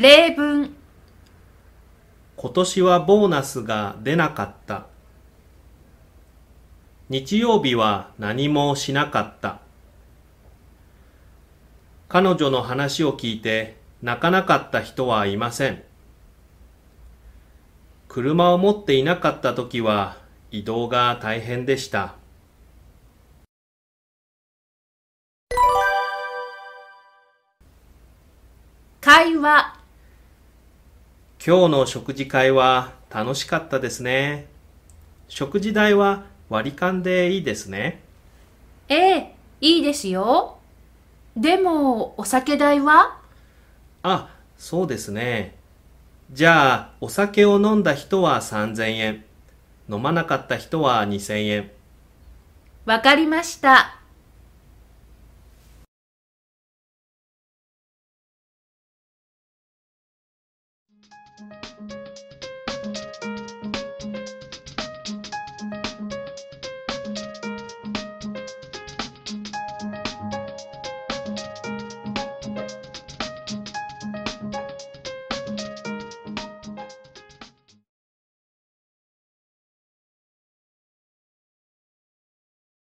例文、今年はボーナスが出なかった。日曜日は何もしなかった。彼女の話を聞いて泣かなかった人はいません。車を持っていなかった時は移動が大変でした。会話、今日の食事会は楽しかったですね。食事代は割り勘でいいですね。ええ、いいですよ。でも、お酒代は？あ、そうですね。じゃあ、お酒を飲んだ人は3000円。飲まなかった人は2000円。わかりました。